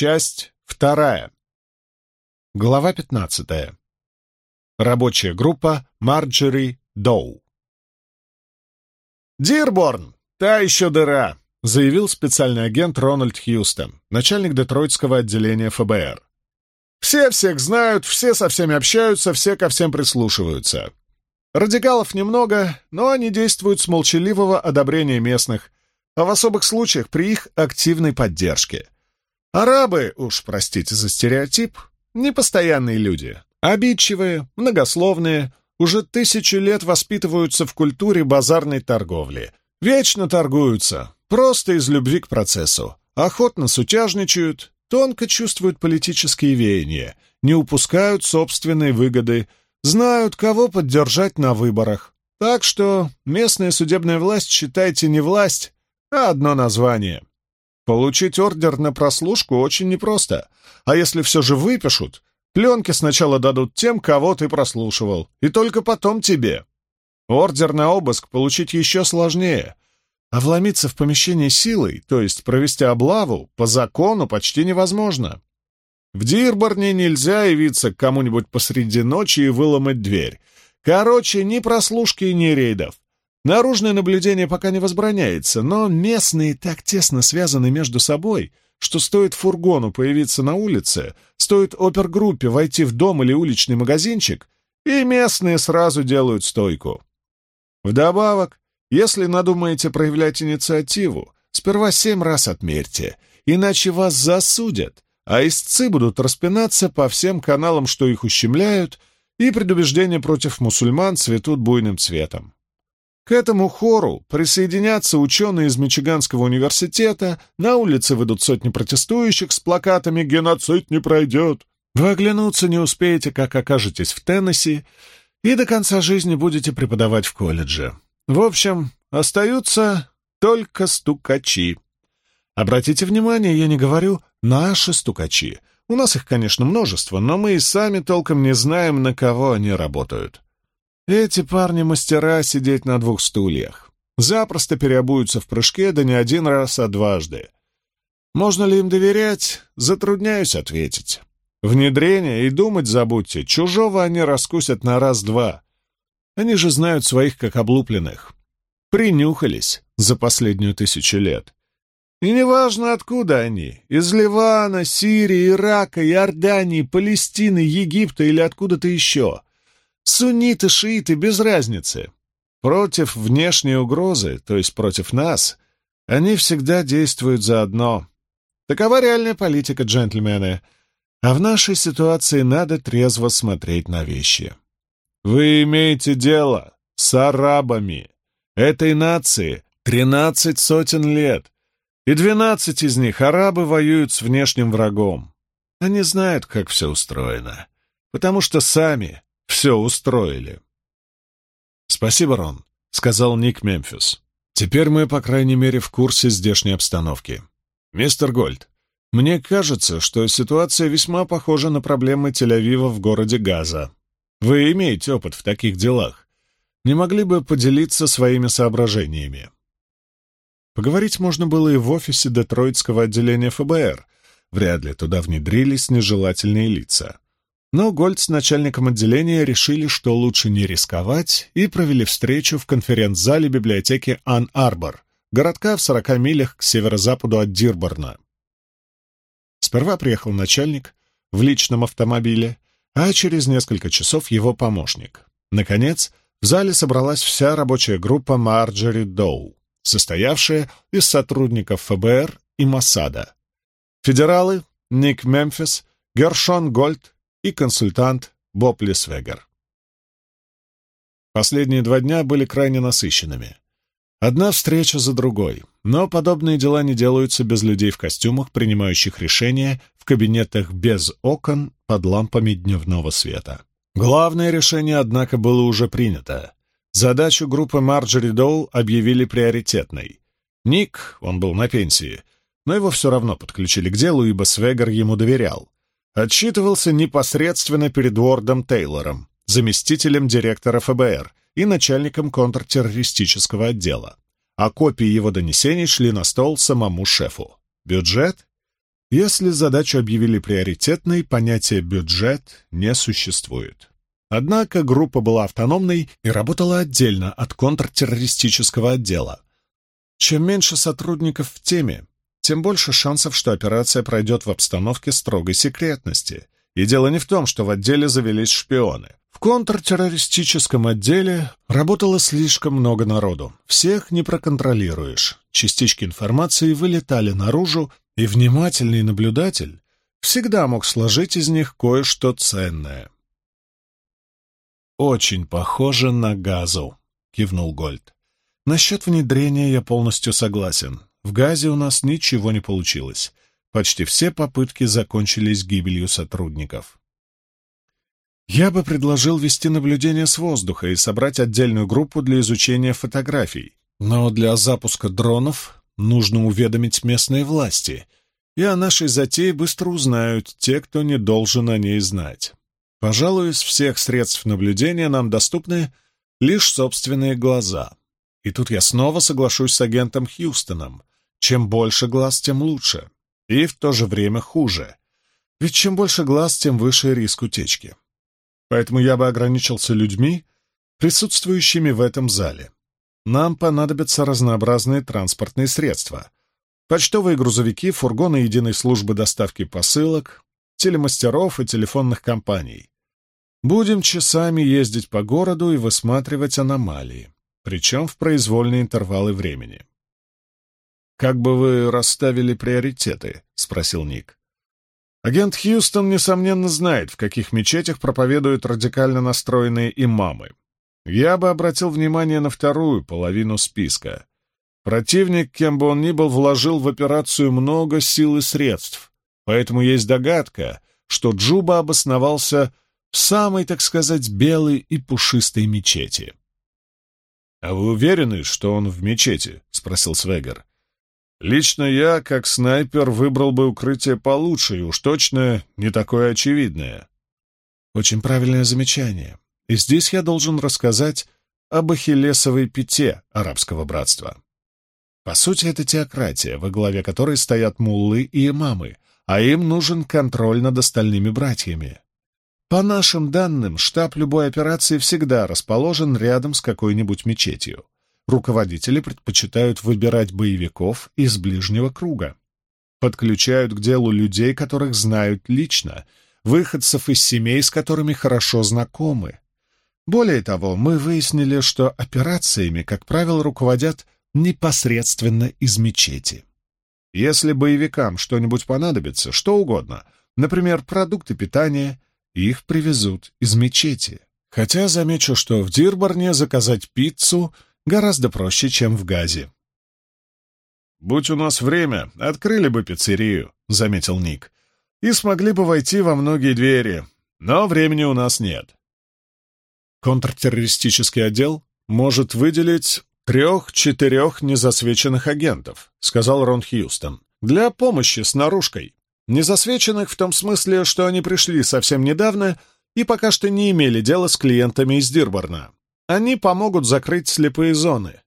Часть вторая. Глава пятнадцатая. Рабочая группа Марджери Доу. «Дирборн! Та еще дыра!» — заявил специальный агент Рональд Хьюстон, начальник детройтского отделения ФБР. «Все всех знают, все со всеми общаются, все ко всем прислушиваются. Радикалов немного, но они действуют с молчаливого одобрения местных, а в особых случаях при их активной поддержке. Арабы, уж простите за стереотип, непостоянные люди, обидчивые, многословные, уже тысячу лет воспитываются в культуре базарной торговли. Вечно торгуются, просто из любви к процессу. Охотно сутяжничают, тонко чувствуют политические веяния, не упускают собственные выгоды, знают, кого поддержать на выборах. Так что местная судебная власть, считайте, не власть, а одно название. Получить ордер на прослушку очень непросто, а если все же выпишут, пленки сначала дадут тем, кого ты прослушивал, и только потом тебе. Ордер на обыск получить еще сложнее, а вломиться в помещение силой, то есть провести облаву, по закону почти невозможно. В Дирборне нельзя явиться к кому-нибудь посреди ночи и выломать дверь. Короче, ни прослушки, ни рейдов. Наружное наблюдение пока не возбраняется, но местные так тесно связаны между собой, что стоит фургону появиться на улице, стоит опергруппе войти в дом или уличный магазинчик, и местные сразу делают стойку. Вдобавок, если надумаете проявлять инициативу, сперва семь раз отмерьте, иначе вас засудят, а истцы будут распинаться по всем каналам, что их ущемляют, и предубеждения против мусульман цветут буйным цветом. К этому хору присоединятся ученые из Мичиганского университета, на улице выйдут сотни протестующих с плакатами «Геноцид не пройдет». Вы оглянуться не успеете, как окажетесь в Теннесси, и до конца жизни будете преподавать в колледже. В общем, остаются только стукачи. Обратите внимание, я не говорю «наши стукачи». У нас их, конечно, множество, но мы и сами толком не знаем, на кого они работают. Эти парни мастера сидеть на двух стульях. Запросто переобуются в прыжке, да не один раз, а дважды. Можно ли им доверять? Затрудняюсь ответить. Внедрение и думать забудьте. Чужого они раскусят на раз-два. Они же знают своих как облупленных. Принюхались за последнюю тысячу лет. И неважно, откуда они — из Ливана, Сирии, Ирака, Иордании, Палестины, Египта или откуда-то еще — Сунниты, шииты, без разницы. Против внешней угрозы, то есть против нас, они всегда действуют заодно. Такова реальная политика, джентльмены. А в нашей ситуации надо трезво смотреть на вещи. Вы имеете дело с арабами. Этой нации тринадцать сотен лет, и двенадцать из них арабы воюют с внешним врагом. Они знают, как все устроено, потому что сами все устроили. «Спасибо, Рон», — сказал Ник Мемфис. «Теперь мы, по крайней мере, в курсе здешней обстановки. Мистер Гольд, мне кажется, что ситуация весьма похожа на проблемы Тель-Авива в городе Газа. Вы имеете опыт в таких делах. Не могли бы поделиться своими соображениями?» Поговорить можно было и в офисе Детройтского отделения ФБР. Вряд ли туда внедрились нежелательные лица. Но Гольд с начальником отделения решили, что лучше не рисковать, и провели встречу в конференц-зале библиотеки Ан-Арбор, городка в сорока милях к северо-западу от Дирборна. Сперва приехал начальник в личном автомобиле, а через несколько часов его помощник. Наконец, в зале собралась вся рабочая группа Марджери Доу, состоявшая из сотрудников ФБР и Моссада. Федералы Ник Мемфис, Гершон Гольд и консультант Боб Лисвегер. Последние два дня были крайне насыщенными. Одна встреча за другой, но подобные дела не делаются без людей в костюмах, принимающих решения в кабинетах без окон под лампами дневного света. Главное решение, однако, было уже принято. Задачу группы Марджери Доу объявили приоритетной. Ник, он был на пенсии, но его все равно подключили к делу, ибо Свегер ему доверял отчитывался непосредственно перед Уордом Тейлором, заместителем директора ФБР и начальником контртеррористического отдела, а копии его донесений шли на стол самому шефу. Бюджет? Если задачу объявили приоритетной, понятия «бюджет» не существует. Однако группа была автономной и работала отдельно от контртеррористического отдела. Чем меньше сотрудников в теме, тем больше шансов, что операция пройдет в обстановке строгой секретности. И дело не в том, что в отделе завелись шпионы. В контртеррористическом отделе работало слишком много народу. Всех не проконтролируешь. Частички информации вылетали наружу, и внимательный наблюдатель всегда мог сложить из них кое-что ценное. «Очень похоже на газу», — кивнул Гольд. «Насчет внедрения я полностью согласен. В газе у нас ничего не получилось. Почти все попытки закончились гибелью сотрудников. Я бы предложил вести наблюдение с воздуха и собрать отдельную группу для изучения фотографий. Но для запуска дронов нужно уведомить местные власти, и о нашей затее быстро узнают те, кто не должен о ней знать. Пожалуй, из всех средств наблюдения нам доступны лишь собственные глаза. И тут я снова соглашусь с агентом Хьюстоном. Чем больше глаз, тем лучше. И в то же время хуже. Ведь чем больше глаз, тем выше риск утечки. Поэтому я бы ограничился людьми, присутствующими в этом зале. Нам понадобятся разнообразные транспортные средства. Почтовые грузовики, фургоны единой службы доставки посылок, телемастеров и телефонных компаний. Будем часами ездить по городу и высматривать аномалии, причем в произвольные интервалы времени. «Как бы вы расставили приоритеты?» — спросил Ник. Агент Хьюстон, несомненно, знает, в каких мечетях проповедуют радикально настроенные имамы. Я бы обратил внимание на вторую половину списка. Противник, кем бы он ни был, вложил в операцию много сил и средств, поэтому есть догадка, что Джуба обосновался в самой, так сказать, белой и пушистой мечети. — А вы уверены, что он в мечети? — спросил Свегер. Лично я, как снайпер, выбрал бы укрытие получше и уж точно не такое очевидное. Очень правильное замечание. И здесь я должен рассказать об Ахиллесовой пяте арабского братства. По сути, это теократия, во главе которой стоят муллы и имамы, а им нужен контроль над остальными братьями. По нашим данным, штаб любой операции всегда расположен рядом с какой-нибудь мечетью. Руководители предпочитают выбирать боевиков из ближнего круга. Подключают к делу людей, которых знают лично, выходцев из семей, с которыми хорошо знакомы. Более того, мы выяснили, что операциями, как правило, руководят непосредственно из мечети. Если боевикам что-нибудь понадобится, что угодно, например, продукты питания, их привезут из мечети. Хотя замечу, что в Дирборне заказать пиццу — Гораздо проще, чем в Газе. «Будь у нас время, открыли бы пиццерию», — заметил Ник, «и смогли бы войти во многие двери, но времени у нас нет». Контртеррористический отдел может выделить трех-четырех незасвеченных агентов, сказал Рон Хьюстон, для помощи с наружкой. Незасвеченных в том смысле, что они пришли совсем недавно и пока что не имели дела с клиентами из Дирборна. Они помогут закрыть слепые зоны.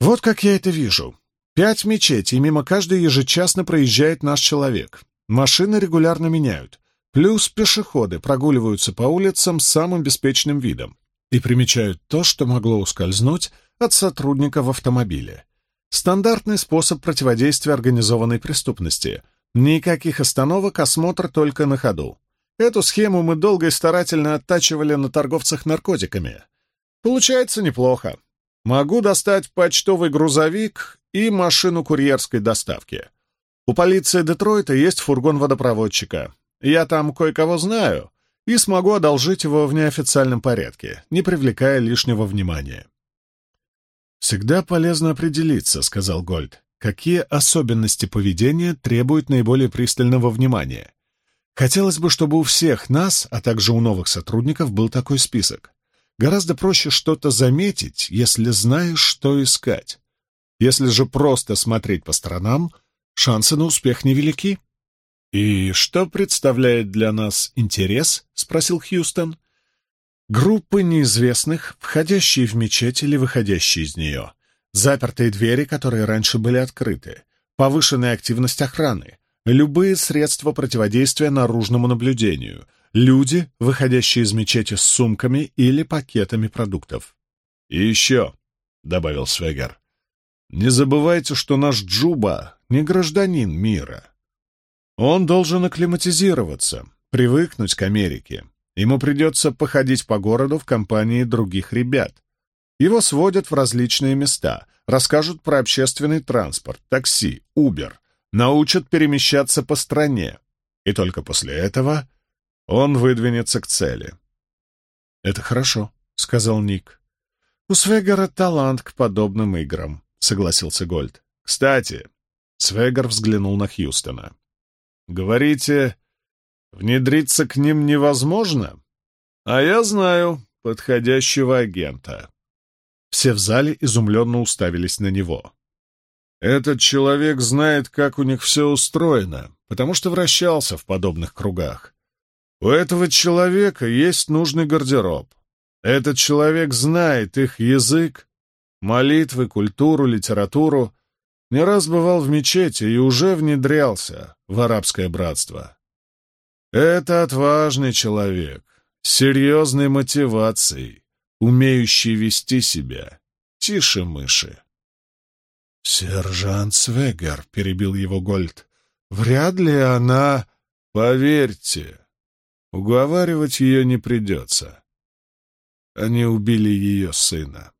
Вот как я это вижу. Пять мечетей, мимо каждой ежечасно проезжает наш человек. Машины регулярно меняют. Плюс пешеходы прогуливаются по улицам с самым беспечным видом и примечают то, что могло ускользнуть от сотрудника в автомобиле. Стандартный способ противодействия организованной преступности. Никаких остановок, осмотр только на ходу. Эту схему мы долго и старательно оттачивали на торговцах наркотиками. Получается неплохо. Могу достать почтовый грузовик и машину курьерской доставки. У полиции Детройта есть фургон водопроводчика. Я там кое-кого знаю и смогу одолжить его в неофициальном порядке, не привлекая лишнего внимания. «Всегда полезно определиться», — сказал Гольд, «какие особенности поведения требуют наиболее пристального внимания. Хотелось бы, чтобы у всех нас, а также у новых сотрудников, был такой список. Гораздо проще что-то заметить, если знаешь, что искать. Если же просто смотреть по сторонам, шансы на успех невелики. «И что представляет для нас интерес?» — спросил Хьюстон. «Группы неизвестных, входящие в мечеть или выходящие из нее, запертые двери, которые раньше были открыты, повышенная активность охраны, любые средства противодействия наружному наблюдению, люди, выходящие из мечети с сумками или пакетами продуктов. «И еще», — добавил Свегер, — «не забывайте, что наш Джуба не гражданин мира. Он должен акклиматизироваться, привыкнуть к Америке. Ему придется походить по городу в компании других ребят. Его сводят в различные места, расскажут про общественный транспорт, такси, Убер, научат перемещаться по стране. И только после этого он выдвинется к цели. «Это хорошо», — сказал Ник. «У Свегера талант к подобным играм», — согласился Гольд. «Кстати», — Свегер взглянул на Хьюстона. «Говорите, внедриться к ним невозможно? А я знаю подходящего агента». Все в зале изумленно уставились на него. «Этот человек знает, как у них все устроено, потому что вращался в подобных кругах. У этого человека есть нужный гардероб. Этот человек знает их язык, молитвы, культуру, литературу. Не раз бывал в мечети и уже внедрялся в арабское братство. Это отважный человек, с серьезной мотивацией, умеющий вести себя тише мыши. «Сержант Свегер», — перебил его Гольд, — «вряд ли она...» «Поверьте, уговаривать ее не придется. Они убили ее сына.